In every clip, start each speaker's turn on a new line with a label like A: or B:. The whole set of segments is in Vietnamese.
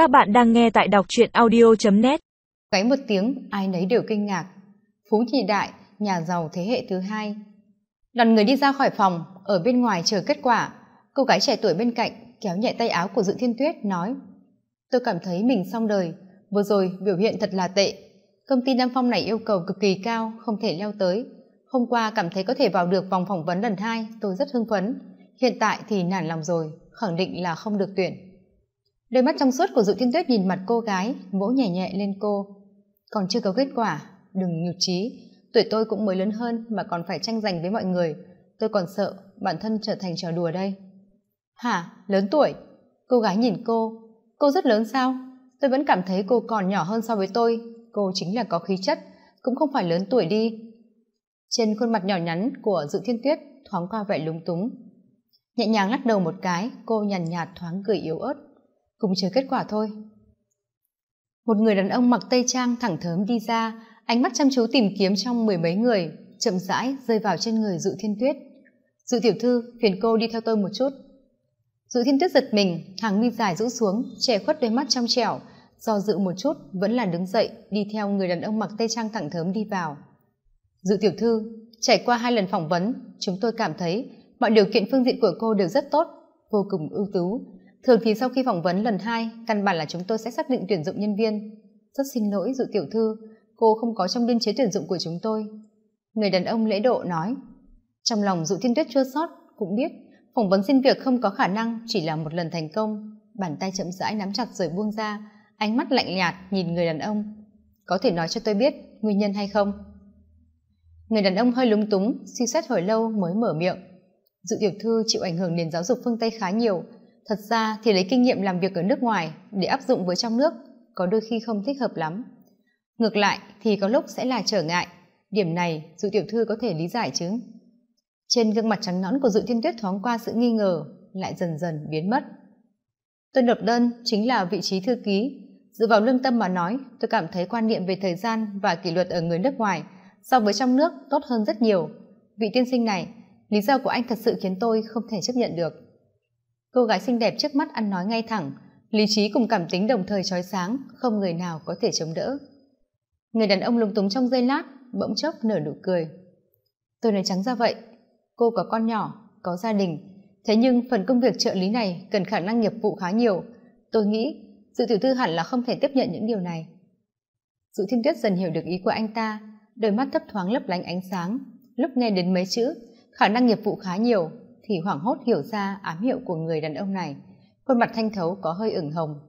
A: Các bạn đang nghe tại đọc truyện audio.net
B: Cái một tiếng, ai nấy đều kinh ngạc. Phú nhị đại, nhà giàu thế hệ thứ hai. Đoàn người đi ra khỏi phòng, ở bên ngoài chờ kết quả. Cô gái trẻ tuổi bên cạnh kéo nhẹ tay áo của Dự Thiên Tuyết, nói Tôi cảm thấy mình xong đời, vừa rồi biểu hiện thật là tệ. Công ty Nam Phong này yêu cầu cực kỳ cao, không thể leo tới. Hôm qua cảm thấy có thể vào được vòng phỏng vấn lần hai, tôi rất hưng phấn. Hiện tại thì nản lòng rồi, khẳng định là không được tuyển đôi mắt trong suốt của dụ thiên tuyết nhìn mặt cô gái, vỗ nhẹ nhẹ lên cô. Còn chưa có kết quả, đừng nhụt chí. Tuổi tôi cũng mới lớn hơn mà còn phải tranh giành với mọi người. Tôi còn sợ bản thân trở thành trò đùa đây. Hả? Lớn tuổi? Cô gái nhìn cô. Cô rất lớn sao? Tôi vẫn cảm thấy cô còn nhỏ hơn so với tôi. Cô chính là có khí chất, cũng không phải lớn tuổi đi. Trên khuôn mặt nhỏ nhắn của dự thiên tuyết thoáng qua vẻ lúng túng. Nhẹ nhàng lắc đầu một cái, cô nhàn nhạt thoáng cười yếu ớt cùng chờ kết quả thôi. Một người đàn ông mặc tây trang thẳng thớm đi ra, ánh mắt chăm chú tìm kiếm trong mười mấy người, chậm rãi rơi vào trên người dự thiên tuyết. Dự tiểu thư, phiền cô đi theo tôi một chút. Dự thiên tuyết giật mình, hàng mi dài rũ xuống, che khuất đôi mắt trong trẻo, do dự một chút, vẫn là đứng dậy, đi theo người đàn ông mặc tây trang thẳng thớm đi vào. Dự tiểu thư, trải qua hai lần phỏng vấn, chúng tôi cảm thấy mọi điều kiện phương diện của cô đều rất tốt, vô cùng ưu tú thường thì sau khi phỏng vấn lần hai, căn bản là chúng tôi sẽ xác định tuyển dụng nhân viên. Rất xin lỗi, dụ tiểu thư, cô không có trong biên chế tuyển dụng của chúng tôi. Người đàn ông lễ độ nói, trong lòng dụ thiên tuyết chưa sót cũng biết, phỏng vấn xin việc không có khả năng, chỉ là một lần thành công. Bàn tay chậm rãi nắm chặt rồi buông ra, ánh mắt lạnh nhạt nhìn người đàn ông. Có thể nói cho tôi biết nguyên nhân hay không? Người đàn ông hơi lúng túng, suy xét hồi lâu mới mở miệng. Dự tiểu thư chịu ảnh hưởng nền giáo dục phương tây khá nhiều thật ra thì lấy kinh nghiệm làm việc ở nước ngoài để áp dụng với trong nước có đôi khi không thích hợp lắm. Ngược lại thì có lúc sẽ là trở ngại. Điểm này dự tiểu thư có thể lý giải chứ. Trên gương mặt trắng nõn của dự thiên tuyết thoáng qua sự nghi ngờ, lại dần dần biến mất. Tôi nộp đơn chính là vị trí thư ký. Dựa vào lương tâm mà nói, tôi cảm thấy quan niệm về thời gian và kỷ luật ở người nước ngoài so với trong nước tốt hơn rất nhiều. Vị tiên sinh này, lý do của anh thật sự khiến tôi không thể chấp nhận được cô gái xinh đẹp trước mắt ăn nói ngay thẳng, lý trí cùng cảm tính đồng thời trói sáng, không người nào có thể chống đỡ. Người đàn ông lúng túng trong giây lát, bỗng chốc nở nụ cười. Tôi nói trắng ra vậy, cô có con nhỏ, có gia đình, thế nhưng phần công việc trợ lý này cần khả năng nghiệp vụ khá nhiều. Tôi nghĩ dự tiểu thư hẳn là không thể tiếp nhận những điều này. Dự thiên tuyết dần hiểu được ý của anh ta, đôi mắt thấp thoáng lấp lánh ánh sáng. Lúc nghe đến mấy chữ, khả năng nghiệp vụ khá nhiều thì hoảng hốt hiểu ra ám hiệu của người đàn ông này. Khuôn mặt thanh thấu có hơi ửng hồng.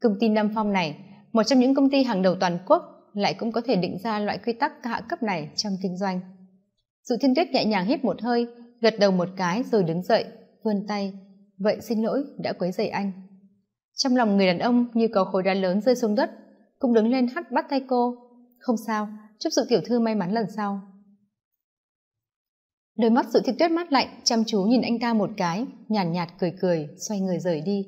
B: Công ty nam phong này, một trong những công ty hàng đầu toàn quốc, lại cũng có thể định ra loại quy tắc hạ cấp này trong kinh doanh. Sự thiên tuyết nhẹ nhàng hít một hơi, gật đầu một cái rồi đứng dậy, vươn tay. Vậy xin lỗi, đã quấy rầy anh. Trong lòng người đàn ông như có khối đá lớn rơi xuống đất, cũng đứng lên hắt bắt tay cô. Không sao, chúc sự tiểu thư may mắn lần sau đôi mắt sự thiên tuyết mát lạnh chăm chú nhìn anh ta một cái nhàn nhạt, nhạt cười cười xoay người rời đi.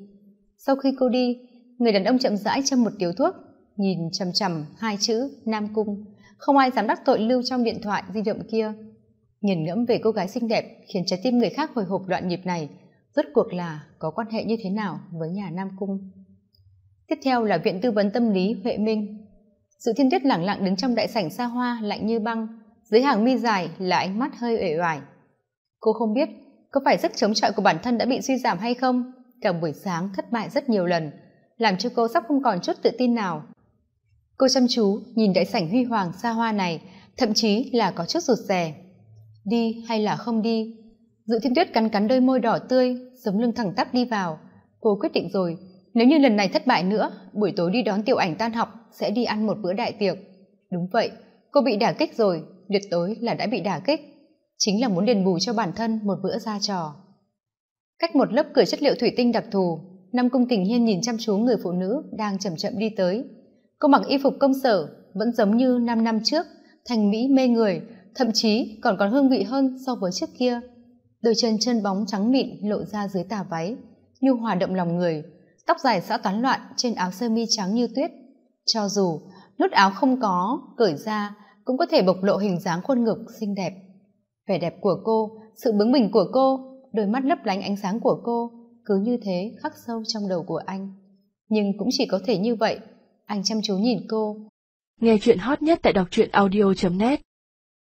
B: Sau khi cô đi người đàn ông chậm rãi châm một điếu thuốc nhìn chằm chằm hai chữ nam cung. Không ai dám đắc tội lưu trong điện thoại di động kia. Nghiền ngẫm về cô gái xinh đẹp khiến trái tim người khác hồi hộp đoạn nhịp này. Rốt cuộc là có quan hệ như thế nào với nhà nam cung? Tiếp theo là viện tư vấn tâm lý huệ minh. Sự thiên tuyết lẳng lặng đứng trong đại sảnh xa hoa lạnh như băng dưới hàng mi dài là ánh mắt hơi uể oải. Cô không biết có phải sức chống chọi của bản thân đã bị suy giảm hay không. Cả buổi sáng thất bại rất nhiều lần, làm cho cô sắp không còn chút tự tin nào. Cô chăm chú nhìn đại sảnh huy hoàng xa hoa này, thậm chí là có chút rụt rè. Đi hay là không đi? Dự thiên tuyết cắn cắn đôi môi đỏ tươi, sống lưng thẳng tắp đi vào. Cô quyết định rồi, nếu như lần này thất bại nữa, buổi tối đi đón tiểu ảnh tan học sẽ đi ăn một bữa đại tiệc. Đúng vậy, cô bị đả kích rồi tuyệt đối là đã bị đả kích. Chính là muốn đền bù cho bản thân một bữa ra trò. Cách một lớp cửa chất liệu thủy tinh đặc thù năm cung tình hiên nhìn chăm chú người phụ nữ đang chậm chậm đi tới. Cô mặc y phục công sở, vẫn giống như năm năm trước, thành mỹ mê người, thậm chí còn còn hương vị hơn so với trước kia. Đôi chân chân bóng trắng mịn lộ ra dưới tà váy, nhu hòa động lòng người, tóc dài xõa toán loạn trên áo sơ mi trắng như tuyết. Cho dù nút áo không có, cởi ra cũng có thể bộc lộ hình dáng khuôn ngực xinh đẹp. Vẻ đẹp của cô, sự bướng bỉnh của cô, đôi mắt lấp lánh ánh sáng của cô cứ như thế khắc sâu trong đầu của anh. Nhưng cũng chỉ có thể như vậy. Anh chăm chú nhìn cô.
C: Nghe chuyện hot nhất tại đọc truyện audio net.